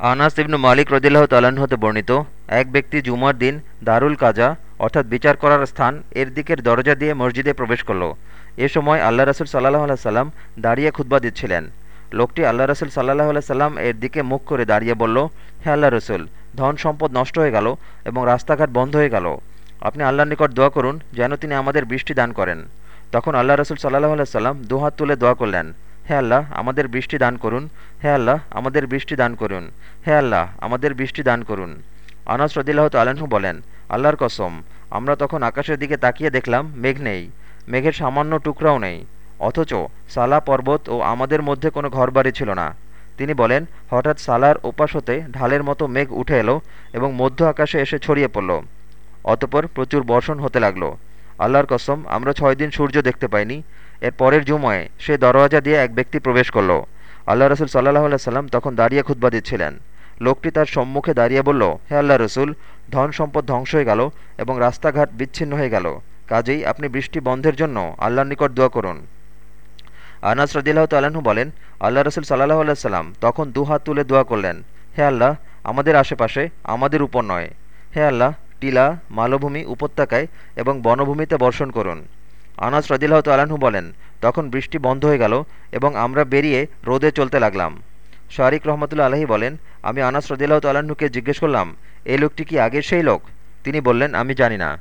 আনাস ইবনু মালিক রদিল্লাহ তাল্লাহ্ন হতে বর্ণিত, এক ব্যক্তি জুমার দিন দারুল কাজা, অর্থাৎ বিচার করার স্থান এর দিকের দরজা দিয়ে মসজিদে প্রবেশ করল। এ সময় আল্লাহ রসুল সাল্লাহ আল্লাহ সাল্লাম দাঁড়িয়ে খুতবা দিচ্ছিলেন। লোকটি আল্লাহ রসুল সাল্লাহ আল্লাহ সাল্লাম এর দিকে মুখ করে দাঁড়িয়ে বলল, হে আল্লাহ রসুল, ধন সম্পদ নষ্ট হয়ে গেল এবং রাস্তাঘাট বন্ধ হয়ে গেল। আপনি আল্লাহর নিকট দোয়া করুন যেন তিনি আমাদের বৃষ্টি দান করেন। তখন আল্লাহ রসুল সাল্লাহ আল্লাহ সাল্লাম দুহাত তুলে দোয়া করলেন হে আল্লাহ, আমাদের বৃষ্টি দান করুন। হে আল্লাহ, আমাদের বৃষ্টি দান করুন। হে আল্লাহ, আমাদের বৃষ্টি দান করুন। আনাস রদিল্লাহ তালাহু বলেন, আল্লাহর কসম, আমরা তখন আকাশের দিকে তাকিয়ে দেখলাম, মেঘ নেই। মেঘের সামান্য টুকরাও নেই। অথচ সালা পর্বত ও আমাদের মধ্যে কোনো ঘরবাড়ি ছিল না। তিনি বলেন, হঠাৎ সালার ওপাশ হতে ঢালের মতো মেঘ উঠে এলো এবং মধ্য আকাশে এসে ছড়িয়ে পড়ল। অতপর প্রচুর বর্ষণ হতে লাগল। আল্লাহর কসম, আমরা ছয় দিন সূর্য দেখতে পাইনি। এর পরের জুময়ে সে দরওয়াজা দিয়ে এক ব্যক্তি প্রবেশ করল। আল্লাহ রসুল সাল্লাহ সাল্লাম তখন দাঁড়িয়ে খুতবা দিচ্ছিলেন। লোকটি তার সম্মুখে দাঁড়িয়ে বলল, হে আল্লাহ রসুল, ধন সম্পদ ধ্বংস হয়ে গেল এবং রাস্তাঘাট বিচ্ছিন্ন হয়ে গেল। কাজেই আপনি বৃষ্টি বন্ধের জন্য আল্লাহর নিকট দোয়া করুন। আনাস রদিল্লাহ তাল্লাহ্ন বলেন, আল্লাহ রসুল সাল্লাহ আল্লাহ সাল্লাম তখন দুহাত তুলে দোয়া করলেন, হে আল্লাহ, আমাদের আশেপাশে, আমাদের উপর নয়। হে আল্লাহ, টিলা, মালভূমি উপত্যকায় এবং বনভূমিতে বর্ষণ করুন। আনাস রদিল্লাহ তালাহু বলেন, তখন বৃষ্টি বন্ধ হয়ে গেল এবং আমরা বেরিয়ে রোদে চলতে লাগলাম। শারিক রহমতুল্লা আলহী বলেন, আমি আনাস রদিল্লাহ তালাহুকে জিজ্ঞেস করলাম এই লোকটি কি আগের সেই লোক? তিনি বললেন, আমি জানি না।